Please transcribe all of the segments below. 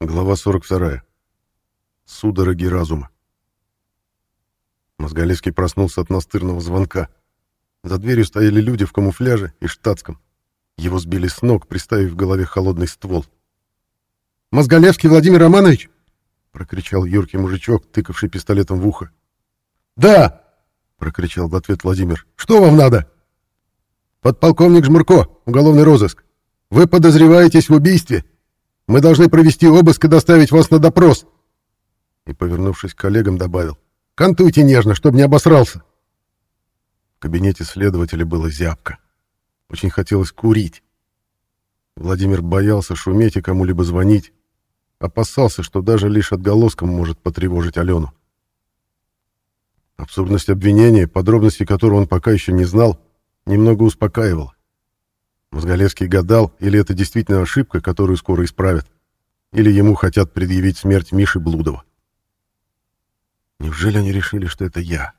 Глава 42. Судороги разума. Мозголевский проснулся от настырного звонка. За дверью стояли люди в камуфляже и штатском. Его сбили с ног, приставив в голове холодный ствол. «Мозголевский Владимир Романович!» — прокричал юркий мужичок, тыкавший пистолетом в ухо. «Да!» — прокричал в ответ Владимир. «Что вам надо?» «Подполковник Жмурко, уголовный розыск. Вы подозреваетесь в убийстве. Мы должны провести обыск и доставить вас на допрос. И, повернувшись к коллегам, добавил. Кантуйте нежно, чтобы не обосрался. В кабинете следователя было зябко. Очень хотелось курить. Владимир боялся шуметь и кому-либо звонить. Опасался, что даже лишь отголоском может потревожить Алену. Абсурдность обвинения, подробности которого он пока еще не знал, немного успокаивала. Мозголевский гадал, или это действительно ошибка, которую скоро исправят, или ему хотят предъявить смерть Миши Блудова. Неужели они решили, что это я?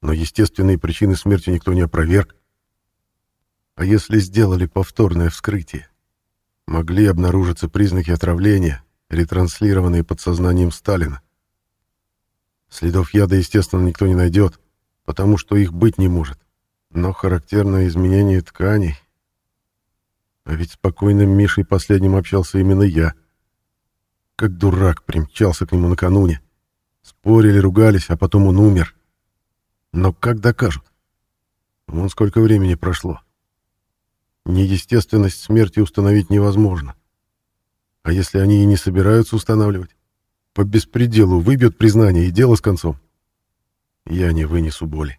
Но естественные причины смерти никто не опроверг. А если сделали повторное вскрытие? Могли обнаружиться признаки отравления, ретранслированные подсознанием Сталина. Следов яда, естественно, никто не найдет, потому что их быть не может. Но характерное изменение тканей... А ведь спокойным Мишей последним общался именно я. Как дурак примчался к нему накануне. Спорили, ругались, а потом он умер. Но как докажут? Вон сколько времени прошло. Неестественность смерти установить невозможно. А если они и не собираются устанавливать? По беспределу выбьют признание и дело с концом. Я не вынесу боли.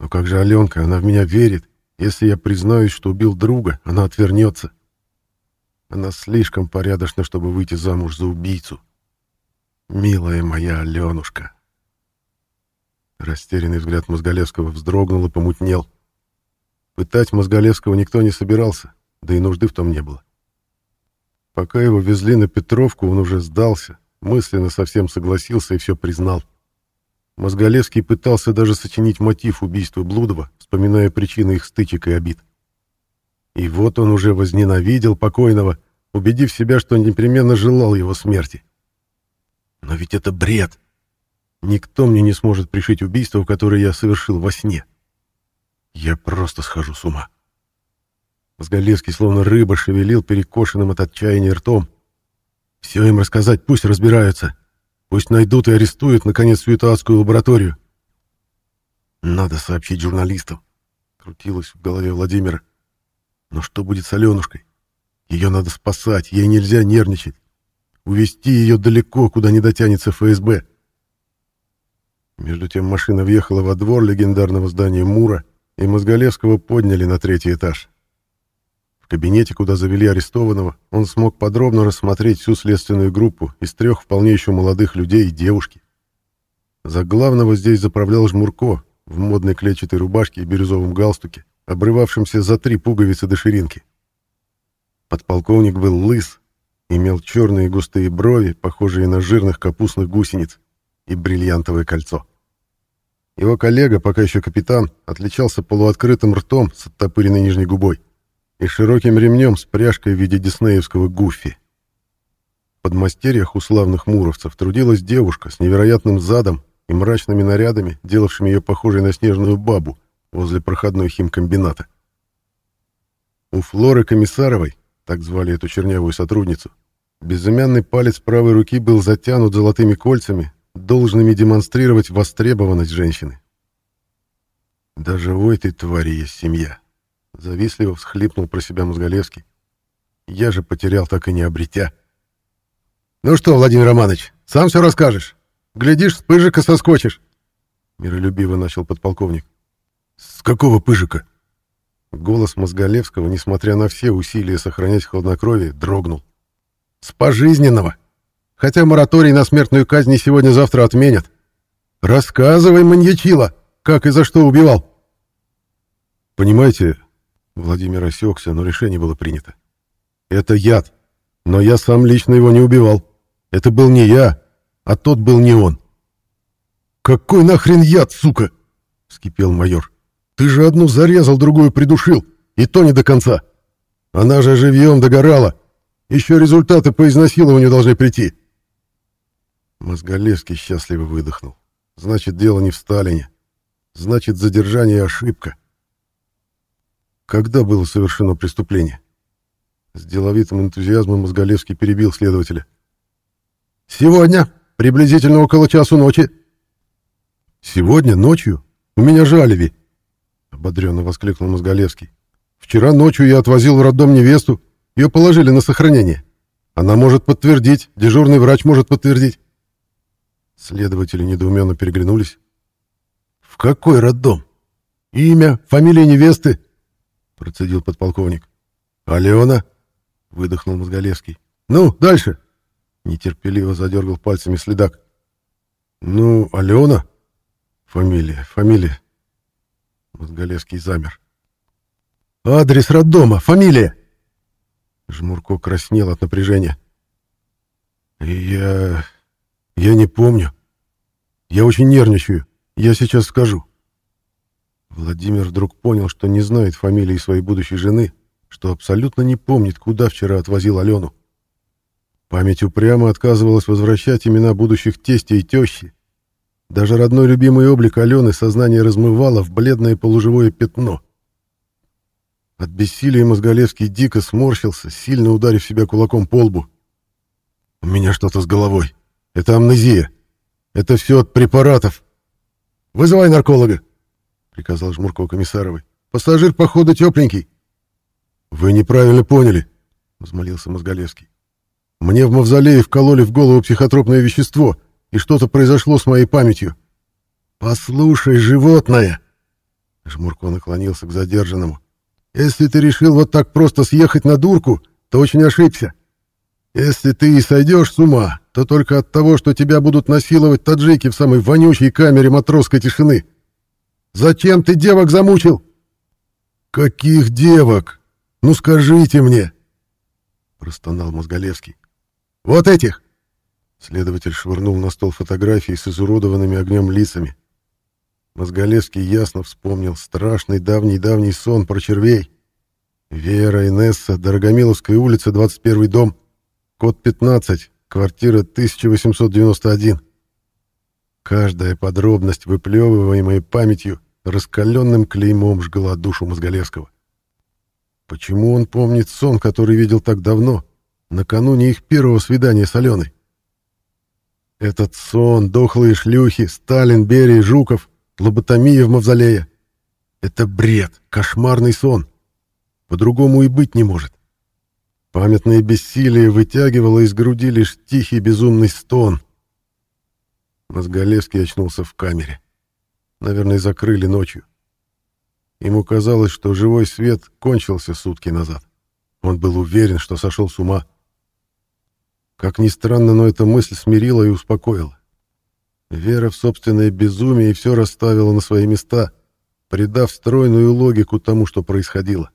Но как же Аленка, она в меня верит если я признаюсь, что убил друга, она отвернется. Она слишком порядочна, чтобы выйти замуж за убийцу. Милая моя Аленушка. Растерянный взгляд Мозголевского вздрогнул и помутнел. Пытать Мозголевского никто не собирался, да и нужды в том не было. Пока его везли на Петровку, он уже сдался, мысленно совсем согласился и все признал. Мозголевский пытался даже сочинить мотив убийства Блудова, вспоминая причины их стычек и обид. И вот он уже возненавидел покойного, убедив себя, что непременно желал его смерти. Но ведь это бред. Никто мне не сможет пришить убийство, которое я совершил во сне. Я просто схожу с ума. Мозголевский словно рыба шевелил перекошенным от отчаяния ртом. Все им рассказать, пусть разбираются. Пусть найдут и арестуют, наконец, всю эту адскую лабораторию. Надо сообщить журналистам. Крутилось в голове Владимира. Но что будет с Аленушкой? Ее надо спасать, ей нельзя нервничать. Увести ее далеко, куда не дотянется ФСБ. Между тем машина въехала во двор легендарного здания Мура, и Мозголевского подняли на третий этаж. В кабинете, куда завели арестованного, он смог подробно рассмотреть всю следственную группу из трех вполне еще молодых людей и девушки. За главного здесь заправлял Жмурко в модной клетчатой рубашке и бирюзовом галстуке, обрывавшемся за три пуговицы до ширинки. Подполковник был лыс, имел черные густые брови, похожие на жирных капустных гусениц, и бриллиантовое кольцо. Его коллега, пока еще капитан, отличался полуоткрытым ртом с оттопыренной нижней губой и широким ремнем с пряжкой в виде диснеевского гуффи. В подмастерьях у славных муровцев трудилась девушка с невероятным задом и мрачными нарядами, делавшими ее похожей на снежную бабу возле проходной химкомбината. У Флоры Комиссаровой, так звали эту чернявую сотрудницу, безымянный палец правой руки был затянут золотыми кольцами, должными демонстрировать востребованность женщины. Даже у этой твари есть семья. Завистливо всхлипнул про себя Мозголевский. Я же потерял, так и не обретя. «Ну что, Владимир Романович, сам все расскажешь? Глядишь, с пыжика соскочишь!» Миролюбиво начал подполковник. «С какого пыжика?» Голос Мозголевского, несмотря на все усилия сохранять хладнокровие, дрогнул. «С пожизненного! Хотя мораторий на смертную казнь сегодня-завтра отменят. Рассказывай, маньячила, как и за что убивал!» «Понимаете, Владимир осекся, но решение было принято. «Это яд, но я сам лично его не убивал. Это был не я, а тот был не он». «Какой нахрен яд, сука?» — вскипел майор. «Ты же одну зарезал, другую придушил, и то не до конца. Она же живьем догорала. Еще результаты по изнасилованию должны прийти. Мозголевский счастливо выдохнул. Значит, дело не в Сталине. Значит, задержание — ошибка. Когда было совершено преступление? С деловитым энтузиазмом Мозголевский перебил следователя. «Сегодня, приблизительно около часу ночи». «Сегодня ночью? У меня же алиби!» — ободренно воскликнул Мозголевский. «Вчера ночью я отвозил в роддом невесту, ее положили на сохранение. Она может подтвердить, дежурный врач может подтвердить». Следователи недоуменно переглянулись. «В какой роддом? Имя, фамилия невесты?» — процедил подполковник. «Алена?» — выдохнул Мозголевский. «Ну, дальше!» — нетерпеливо задергал пальцами следак. «Ну, Алена?» «Фамилия, фамилия». Мозголевский замер. «Адрес роддома, фамилия!» Жмурко краснел от напряжения. «Я... я не помню. Я очень нервничаю. Я сейчас скажу». Владимир вдруг понял, что не знает фамилии своей будущей жены, что абсолютно не помнит, куда вчера отвозил Алену. Память упрямо отказывалась возвращать имена будущих тестя и тещи. Даже родной любимый облик Алены сознание размывало в бледное полуживое пятно. От бессилия Мозголевский дико сморщился, сильно ударив себя кулаком по лбу. «У меня что-то с головой. Это амнезия. Это все от препаратов. Вызывай нарколога!» приказал Жмурко комиссаровой. Пассажир, походу, тепленький. Вы неправильно поняли, взмолился Мозголевский. Мне в мавзолее вкололи в голову психотропное вещество, и что-то произошло с моей памятью. Послушай, животное, Жмурко наклонился к задержанному. Если ты решил вот так просто съехать на дурку, то очень ошибся. Если ты и сойдешь с ума, то только от того, что тебя будут насиловать таджики в самой вонючей камере матросской тишины. Зачем ты девок замучил? Каких девок? Ну скажите мне, простонал Мозголевский. Вот этих. Следователь швырнул на стол фотографии с изуродованными огнем лицами. Мозголевский ясно вспомнил страшный давний-давний сон про червей. Вера Инесса, Дорогомиловская улица, 21 дом, код 15, квартира 1891. Каждая подробность, выплевываемая памятью, раскаленным клеймом жгла душу Мозголевского. Почему он помнит сон, который видел так давно, накануне их первого свидания с Аленой? Этот сон, дохлые шлюхи, Сталин, Берия, Жуков, лоботомия в мавзолее. Это бред, кошмарный сон. По-другому и быть не может. Памятное бессилие вытягивало из груди лишь тихий безумный стон. Мозголевский очнулся в камере. Наверное, закрыли ночью. Ему казалось, что живой свет кончился сутки назад. Он был уверен, что сошел с ума. Как ни странно, но эта мысль смирила и успокоила. Вера в собственное безумие и все расставила на свои места, придав стройную логику тому, что происходило.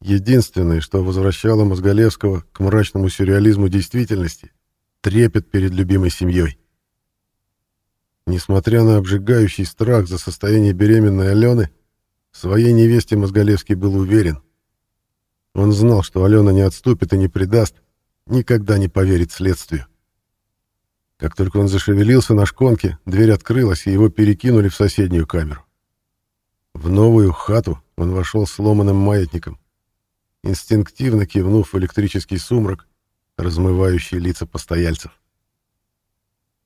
Единственное, что возвращало Мозголевского к мрачному сюрреализму действительности — трепет перед любимой семьей. Несмотря на обжигающий страх за состояние беременной Алены, своей невесте Мозголевский был уверен. Он знал, что Алена не отступит и не предаст, никогда не поверит следствию. Как только он зашевелился на шконке, дверь открылась, и его перекинули в соседнюю камеру. В новую хату он вошел сломанным маятником, инстинктивно кивнув в электрический сумрак, размывающий лица постояльцев.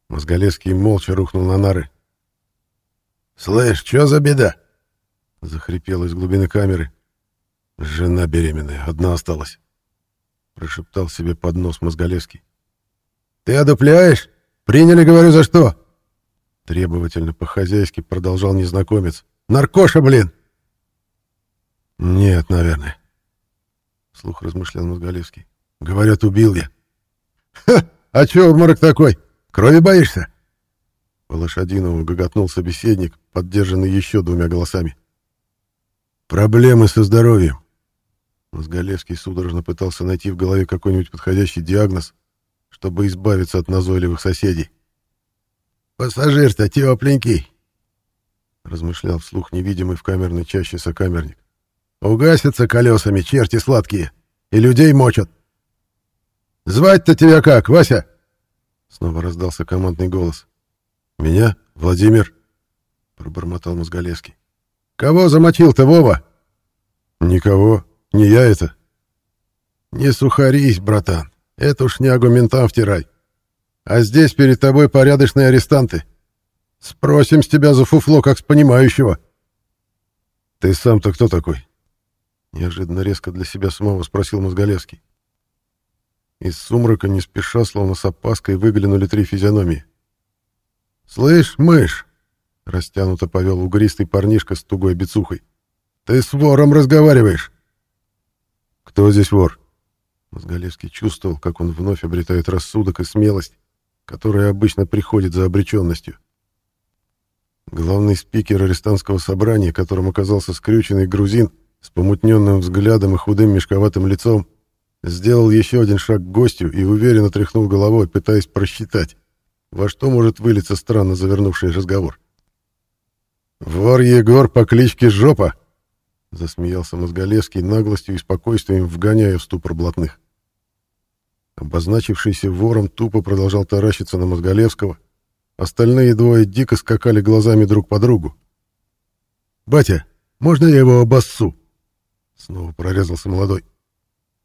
Мозголевский молча рухнул на нары. «Слышь, что за беда?» — захрипел из глубины камеры. «Жена беременная, одна осталась», — прошептал себе под нос Мозголевский. «Ты одупляешь? Приняли, говорю, за что?» Требовательно по-хозяйски продолжал незнакомец. «Наркоша, блин!» «Нет, наверное», — вслух размышлял Мозголевский. «Говорят, убил я». «Ха! А чё обморок такой? Крови боишься?» По лошадиному гоготнул собеседник, поддержанный еще двумя голосами. «Проблемы со здоровьем». Мозголевский судорожно пытался найти в голове какой-нибудь подходящий диагноз, чтобы избавиться от назойливых соседей. «Пассажир-то тепленький», — размышлял вслух невидимый в камерной чаще сокамерник. «Угасятся колесами черти сладкие, и людей мочат. «Звать-то тебя как, Вася?» Снова раздался командный голос. «Меня? Владимир?» — пробормотал Мозголевский. «Кого замочил-то, Вова?» «Никого. Не я это». «Не сухарись, братан. Эту шнягу ментам втирай. А здесь перед тобой порядочные арестанты. Спросим с тебя за фуфло, как с понимающего». «Ты сам-то кто такой?» Неожиданно резко для себя самого спросил Мозголевский. Из сумрака не спеша, словно с опаской, выглянули три физиономии. «Слышь, мышь!» — растянуто повел угристый парнишка с тугой бицухой. «Ты с вором разговариваешь!» «Кто здесь вор?» Мозголевский чувствовал, как он вновь обретает рассудок и смелость, которая обычно приходит за обреченностью. Главный спикер арестантского собрания, которым оказался скрюченный грузин с помутненным взглядом и худым мешковатым лицом, сделал еще один шаг к гостю и уверенно тряхнул головой, пытаясь просчитать, во что может вылиться странно завернувший разговор. «Вор Егор по кличке Жопа!» — засмеялся Мозголевский наглостью и спокойствием, вгоняя в ступор блатных. Обозначившийся вором тупо продолжал таращиться на Мозголевского. Остальные двое дико скакали глазами друг по другу. «Батя, можно я его обоссу?» Снова прорезался молодой.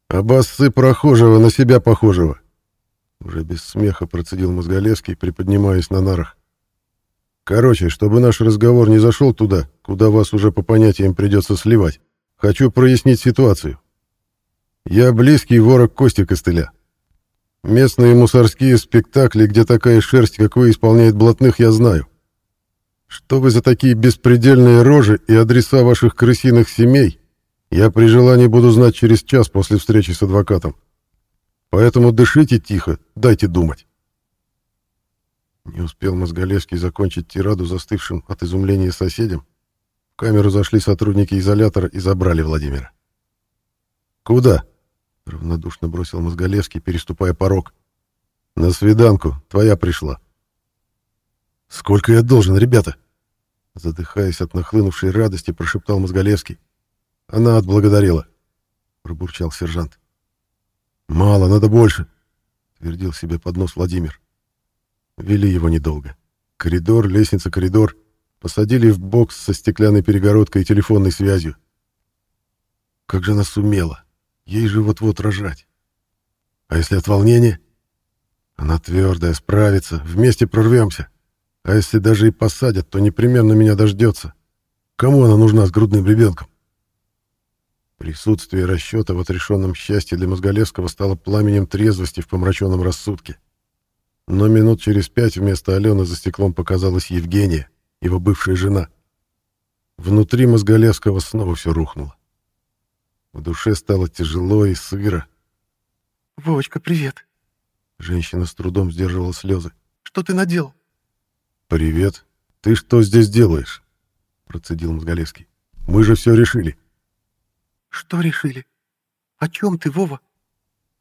«Обоссы прохожего на себя похожего!» Уже без смеха процедил Мозголевский, приподнимаясь на нарах. «Короче, чтобы наш разговор не зашел туда, куда вас уже по понятиям придется сливать, хочу прояснить ситуацию. Я близкий ворог Кости Костыля. Местные мусорские спектакли, где такая шерсть, как вы, исполняет блатных, я знаю. Что вы за такие беспредельные рожи и адреса ваших крысиных семей, я при желании буду знать через час после встречи с адвокатом. Поэтому дышите тихо, дайте думать. Не успел Мозголевский закончить тираду застывшим от изумления соседям. В камеру зашли сотрудники изолятора и забрали Владимира. «Куда?» — равнодушно бросил Мозголевский, переступая порог. «На свиданку. Твоя пришла». «Сколько я должен, ребята?» Задыхаясь от нахлынувшей радости, прошептал Мозголевский. «Она отблагодарила», — пробурчал сержант. «Мало, надо больше», — твердил себе под нос Владимир. Вели его недолго. Коридор, лестница, коридор. Посадили в бокс со стеклянной перегородкой и телефонной связью. Как же она сумела. Ей же вот-вот рожать. А если от волнения? Она твердая, справится, вместе прорвемся. А если даже и посадят, то непременно меня дождется. Кому она нужна с грудным ребенком? Присутствие расчета в отрешенном счастье для Мозголевского стало пламенем трезвости в помраченном рассудке. Но минут через пять вместо Алены за стеклом показалась Евгения, его бывшая жена. Внутри Мозголевского снова все рухнуло. В душе стало тяжело и сыро. «Вовочка, привет!» Женщина с трудом сдерживала слезы. «Что ты наделал?» «Привет. Ты что здесь делаешь?» Процедил Мозголевский. «Мы же все решили». «Что решили? О чем ты, Вова?»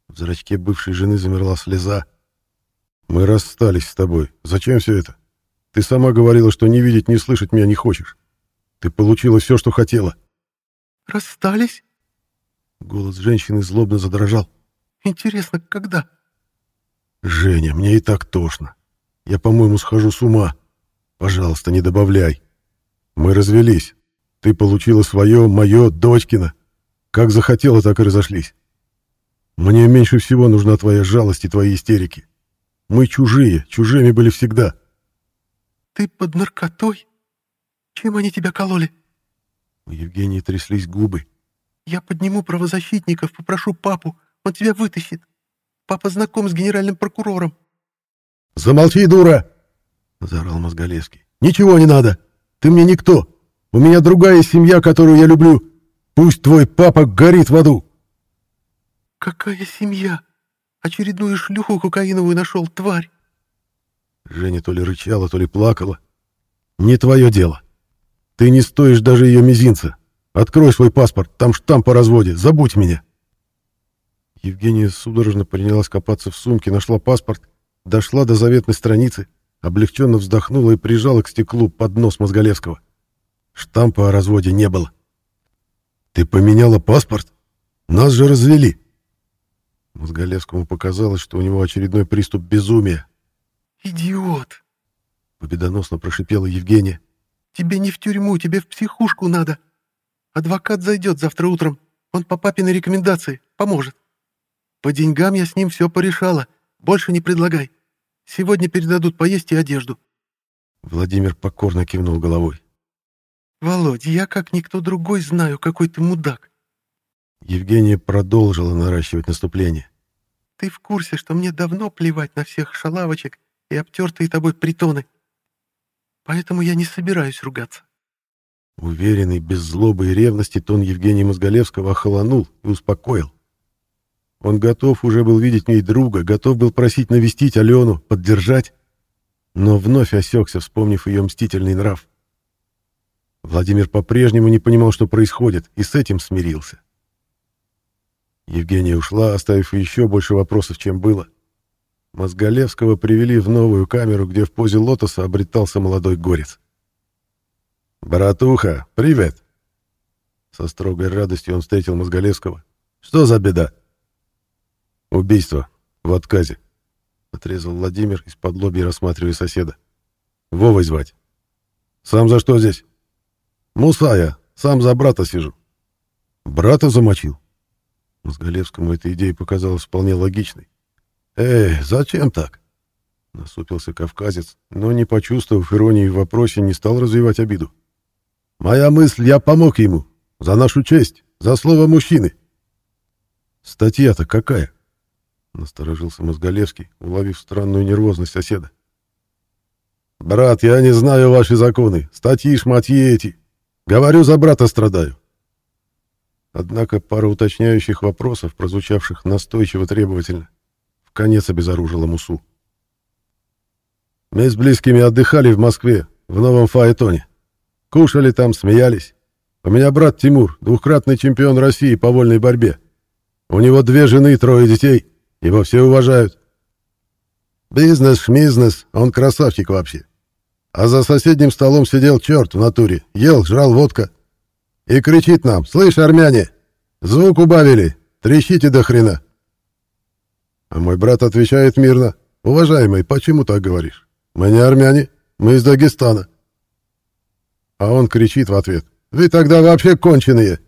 В зрачке бывшей жены замерла слеза. Мы расстались с тобой. Зачем все это? Ты сама говорила, что не видеть, не слышать меня не хочешь. Ты получила все, что хотела. Расстались? Голос женщины злобно задрожал. Интересно, когда? Женя, мне и так тошно. Я, по-моему, схожу с ума. Пожалуйста, не добавляй. Мы развелись. Ты получила свое, мое, дочкина. Как захотела, так и разошлись. Мне меньше всего нужна твоя жалость и твои истерики. Мы чужие, чужими были всегда. Ты под наркотой? Чем они тебя кололи? У Евгении тряслись губы. Я подниму правозащитников, попрошу папу, он тебя вытащит. Папа знаком с генеральным прокурором. Замолчи, дура! Заорал Мозголевский. Ничего не надо. Ты мне никто. У меня другая семья, которую я люблю. Пусть твой папа горит в аду. Какая семья? Очередную шлюху кокаиновую нашел, тварь!» Женя то ли рычала, то ли плакала. «Не твое дело. Ты не стоишь даже ее мизинца. Открой свой паспорт, там штамп по разводе, забудь меня!» Евгения судорожно принялась копаться в сумке, нашла паспорт, дошла до заветной страницы, облегченно вздохнула и прижала к стеклу под нос Мозголевского. Штампа о разводе не было. «Ты поменяла паспорт? Нас же развели!» Мозголевскому показалось, что у него очередной приступ безумия. «Идиот!» — победоносно прошипела Евгения. «Тебе не в тюрьму, тебе в психушку надо. Адвокат зайдет завтра утром. Он по папиной рекомендации. Поможет. По деньгам я с ним все порешала. Больше не предлагай. Сегодня передадут поесть и одежду». Владимир покорно кивнул головой. «Володь, я как никто другой знаю, какой ты мудак». Евгения продолжила наращивать наступление. «Ты в курсе, что мне давно плевать на всех шалавочек и обтертые тобой притоны. Поэтому я не собираюсь ругаться». Уверенный, без злобы и ревности, тон Евгения Мозголевского охолонул и успокоил. Он готов уже был видеть в ней друга, готов был просить навестить Алену, поддержать, но вновь осекся, вспомнив ее мстительный нрав. Владимир по-прежнему не понимал, что происходит, и с этим смирился. Евгения ушла, оставив еще больше вопросов, чем было. Мозголевского привели в новую камеру, где в позе лотоса обретался молодой горец. «Братуха, привет!» Со строгой радостью он встретил Мозголевского. «Что за беда?» «Убийство. В отказе», — отрезал Владимир, из-под лобья рассматривая соседа. «Вовой звать». «Сам за что здесь?» «Муса я. Сам за брата сижу». «Брата замочил?» Мозголевскому эта идея показалась вполне логичной. «Эй, зачем так?» Насупился кавказец, но, не почувствовав иронии в вопросе, не стал развивать обиду. Моя мысль, я помог ему. За нашу честь, за слово мужчины. Статья-то какая? Насторожился Мозголевский, уловив странную нервозность соседа. Брат, я не знаю ваши законы. Статьи, шматьи эти. Говорю, за брата страдаю. Однако пара уточняющих вопросов, прозвучавших настойчиво требовательно, в конец обезоружила Мусу. Мы с близкими отдыхали в Москве, в новом Фаэтоне. Кушали там, смеялись. У меня брат Тимур, двухкратный чемпион России по вольной борьбе. У него две жены и трое детей. Его все уважают. Бизнес, шмизнес, он красавчик вообще. А за соседним столом сидел черт в натуре, ел, жрал водка. И кричит нам, слышь, армяне, звук убавили, трещите до хрена. А мой брат отвечает мирно, уважаемый, почему так говоришь? Мы не армяне, мы из Дагестана. А он кричит в ответ. «Вы тогда вообще конченые!»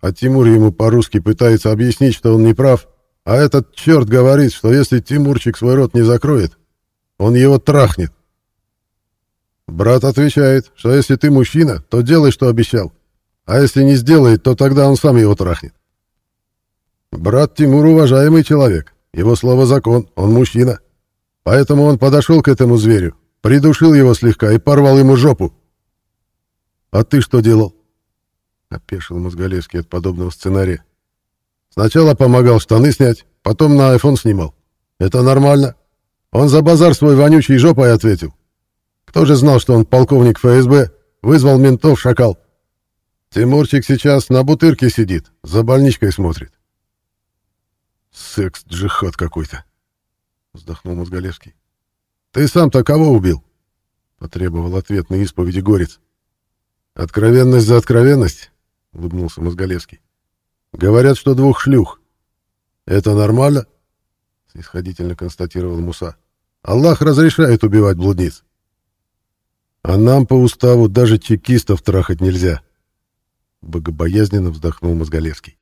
А Тимур ему по-русски пытается объяснить, что он не прав, а этот черт говорит, что если Тимурчик свой рот не закроет, он его трахнет. Брат отвечает, что если ты мужчина, то делай, что обещал, а если не сделает, то тогда он сам его трахнет. Брат Тимур уважаемый человек, его слово закон, он мужчина. Поэтому он подошел к этому зверю, придушил его слегка и порвал ему жопу. «А ты что делал?» — опешил Мозголевский от подобного сценария. «Сначала помогал штаны снять, потом на айфон снимал. Это нормально. Он за базар свой вонючий жопой ответил. Кто же знал, что он полковник ФСБ, вызвал ментов, шакал. Тимурчик сейчас на бутырке сидит, за больничкой смотрит». «Секс-джихад какой-то», — вздохнул Мозголевский. «Ты сам-то кого убил?» — потребовал ответ на исповеди Горец. «Откровенность за откровенность?» — улыбнулся Мозголевский. «Говорят, что двух шлюх. Это нормально?» — снисходительно констатировал Муса. «Аллах разрешает убивать блудниц. А нам по уставу даже чекистов трахать нельзя». Богобоязненно вздохнул Мозголевский.